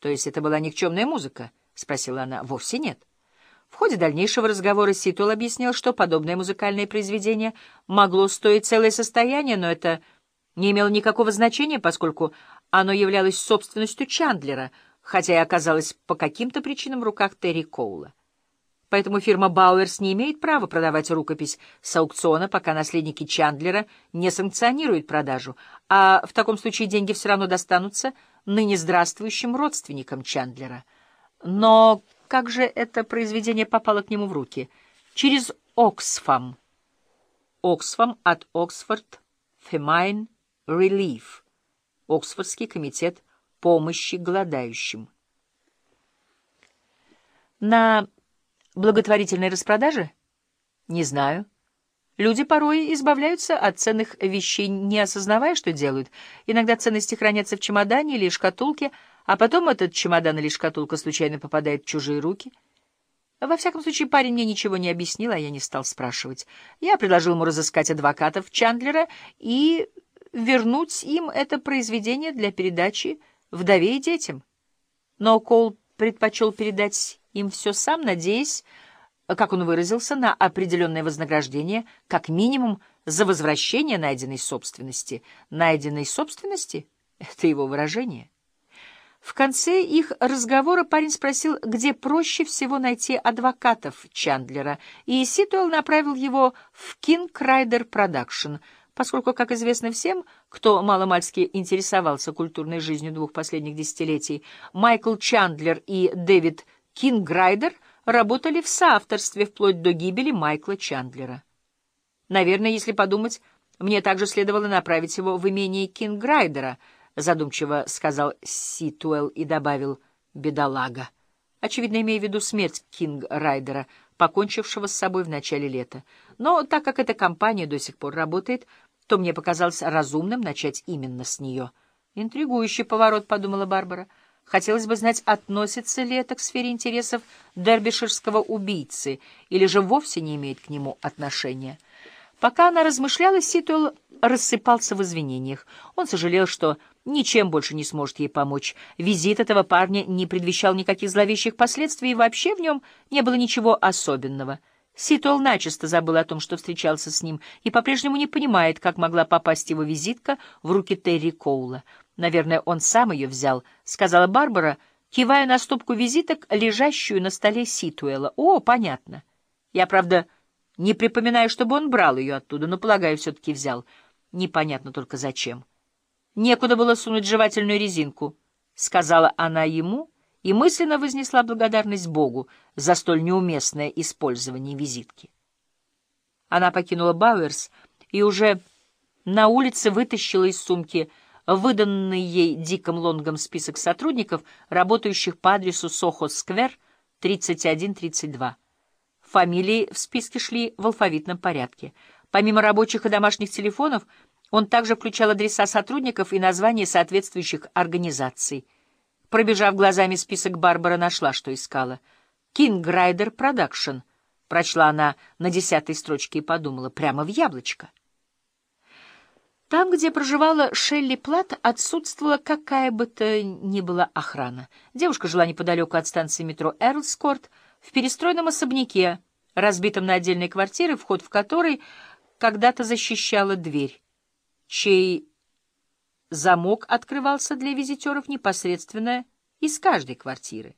То есть это была никчемная музыка? — спросила она. — Вовсе нет. В ходе дальнейшего разговора Ситуэл объяснил, что подобное музыкальное произведение могло стоить целое состояние, но это не имело никакого значения, поскольку оно являлось собственностью Чандлера, хотя и оказалось по каким-то причинам в руках Терри Коула. Поэтому фирма Бауэрс не имеет права продавать рукопись с аукциона, пока наследники Чандлера не санкционируют продажу, а в таком случае деньги все равно достанутся ныне здравствующим родственникам Чандлера. Но как же это произведение попало к нему в руки? Через Оксфам. Оксфам от Оксфорд Фемайн Relief. Оксфордский комитет помощи голодающим. На благотворительной распродаже? Не знаю. Люди порой избавляются от ценных вещей, не осознавая, что делают. Иногда ценности хранятся в чемодане или шкатулке, а потом этот чемодан или шкатулка случайно попадает в чужие руки. Во всяком случае, парень мне ничего не объяснил, а я не стал спрашивать. Я предложил ему разыскать адвокатов Чандлера и вернуть им это произведение для передачи вдове и детям. Но Коул предпочел передать им все сам, надеясь, как он выразился, на определенное вознаграждение, как минимум за возвращение найденной собственности. Найденной собственности — это его выражение. В конце их разговора парень спросил, где проще всего найти адвокатов Чандлера, и Ситуэлл направил его в King Rider Production — поскольку, как известно всем, кто маломальски интересовался культурной жизнью двух последних десятилетий, Майкл Чандлер и Дэвид Кинграйдер работали в соавторстве вплоть до гибели Майкла Чандлера. Наверное, если подумать, мне также следовало направить его в имение Кинграйдера, задумчиво сказал Ситуэлл и добавил «бедолага», очевидно, имея в виду смерть Кинграйдера, покончившего с собой в начале лета. Но так как эта компания до сих пор работает, то мне показалось разумным начать именно с нее. «Интригующий поворот», — подумала Барбара. Хотелось бы знать, относится ли это к сфере интересов дербиширского убийцы, или же вовсе не имеет к нему отношения. Пока она размышляла, Ситуэл рассыпался в извинениях. Он сожалел, что ничем больше не сможет ей помочь. Визит этого парня не предвещал никаких зловещих последствий, и вообще в нем не было ничего особенного — Ситуэл начисто забыл о том, что встречался с ним, и по-прежнему не понимает, как могла попасть его визитка в руки Терри Коула. «Наверное, он сам ее взял», — сказала Барбара, кивая на стопку визиток, лежащую на столе Ситуэла. «О, понятно. Я, правда, не припоминаю, чтобы он брал ее оттуда, но, полагаю, все-таки взял. Непонятно только зачем. Некуда было сунуть жевательную резинку», — сказала она ему, — и мысленно вознесла благодарность Богу за столь неуместное использование визитки. Она покинула Бауэрс и уже на улице вытащила из сумки выданный ей Диком Лонгом список сотрудников, работающих по адресу Сохо-сквер, 3132. Фамилии в списке шли в алфавитном порядке. Помимо рабочих и домашних телефонов, он также включал адреса сотрудников и названия соответствующих организаций — Пробежав глазами список, Барбара нашла, что искала. «Кинграйдер Продакшн», — прочла она на десятой строчке и подумала, прямо в яблочко. Там, где проживала Шелли Плат, отсутствовала какая бы то ни была охрана. Девушка жила неподалеку от станции метро Эрлскорт, в перестроенном особняке, разбитом на отдельные квартиры, вход в который когда-то защищала дверь, чей Замок открывался для визитеров непосредственно из каждой квартиры.